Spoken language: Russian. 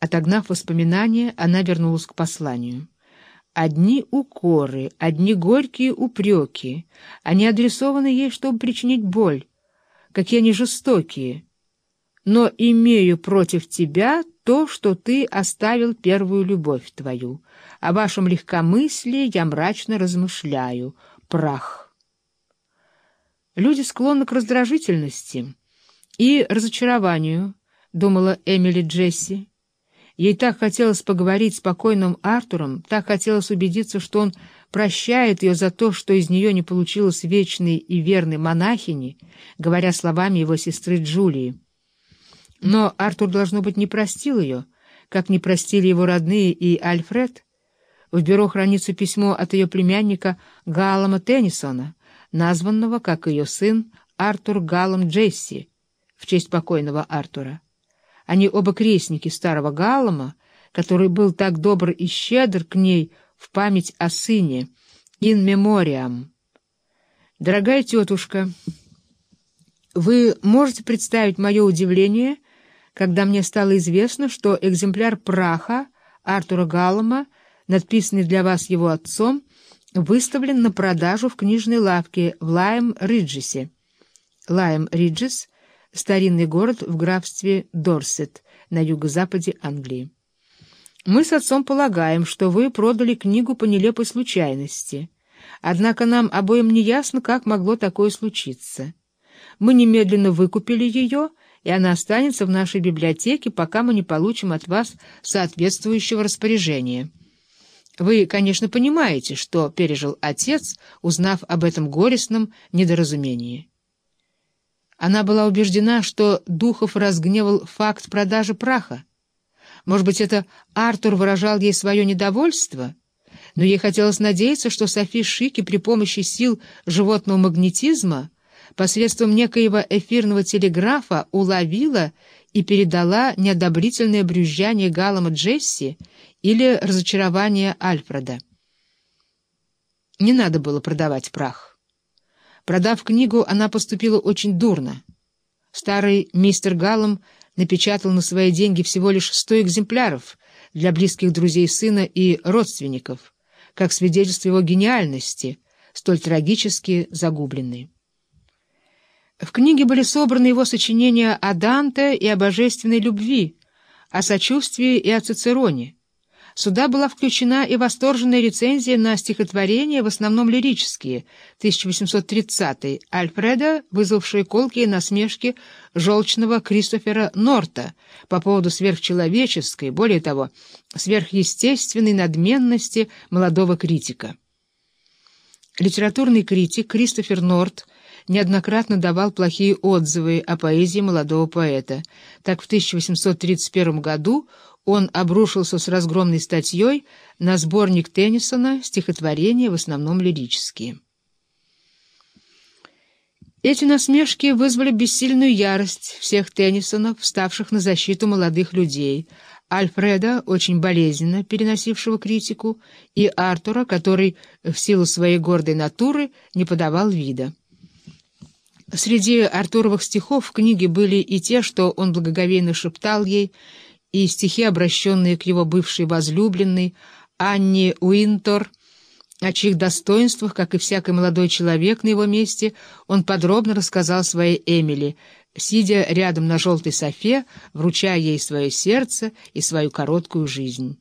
Отогнав воспоминания, она вернулась к посланию. Одни укоры, одни горькие упреки. Они адресованы ей, чтобы причинить боль. Какие они жестокие. Но имею против тебя то, что ты оставил первую любовь твою. О вашем легкомыслии я мрачно размышляю. Прах. Люди склонны к раздражительности и разочарованию, думала Эмили Джесси. Ей так хотелось поговорить с покойным Артуром, так хотелось убедиться, что он прощает ее за то, что из нее не получилось вечной и верной монахини, говоря словами его сестры Джулии. Но Артур, должно быть, не простил ее, как не простили его родные и Альфред. В бюро хранится письмо от ее племянника Галлама Теннисона, названного, как ее сын, Артур Галлам Джесси, в честь покойного Артура. Они оба крестники старого Галлама, который был так добр и щедр к ней в память о сыне, in memoriam. Дорогая тетушка, вы можете представить мое удивление, когда мне стало известно, что экземпляр праха Артура Галлама, надписанный для вас его отцом, выставлен на продажу в книжной лавке в Лайм-Риджесе. Лайм-Риджес — старинный город в графстве Дорсет на юго-западе Англии. Мы с отцом полагаем, что вы продали книгу по нелепой случайности. Однако нам обоим не ясно, как могло такое случиться. Мы немедленно выкупили ее, и она останется в нашей библиотеке, пока мы не получим от вас соответствующего распоряжения. Вы, конечно, понимаете, что пережил отец, узнав об этом горестном недоразумении. Она была убеждена, что Духов разгневал факт продажи праха. Может быть, это Артур выражал ей свое недовольство? Но ей хотелось надеяться, что Софи Шики при помощи сил животного магнетизма посредством некоего эфирного телеграфа уловила и передала неодобрительное брюзжание Галлама Джесси или разочарование Альфреда. Не надо было продавать прах. Продав книгу, она поступила очень дурно. Старый мистер Галлом напечатал на свои деньги всего лишь сто экземпляров для близких друзей сына и родственников, как свидетельство его гениальности, столь трагически загубленной. В книге были собраны его сочинения о Данте и о божественной любви, о сочувствии и о Цицероне, Сюда была включена и восторженная рецензия на стихотворения, в основном лирические, 1830 Альфреда, вызвавшие колкие насмешки желчного Кристофера Норта по поводу сверхчеловеческой, более того, сверхъестественной надменности молодого критика. Литературный критик Кристофер Норт неоднократно давал плохие отзывы о поэзии молодого поэта. Так в 1831 году он обрушился с разгромной статьей на сборник Теннисона стихотворения, в основном лирические. Эти насмешки вызвали бессильную ярость всех Теннисонов, вставших на защиту молодых людей, Альфреда, очень болезненно переносившего критику, и Артура, который в силу своей гордой натуры не подавал вида. Среди Артуровых стихов в книге были и те, что он благоговейно шептал ей, и стихи, обращенные к его бывшей возлюбленной, Анне Уинтор, о чьих достоинствах, как и всякий молодой человек на его месте, он подробно рассказал своей Эмили, сидя рядом на желтой софе, вручая ей свое сердце и свою короткую жизнь.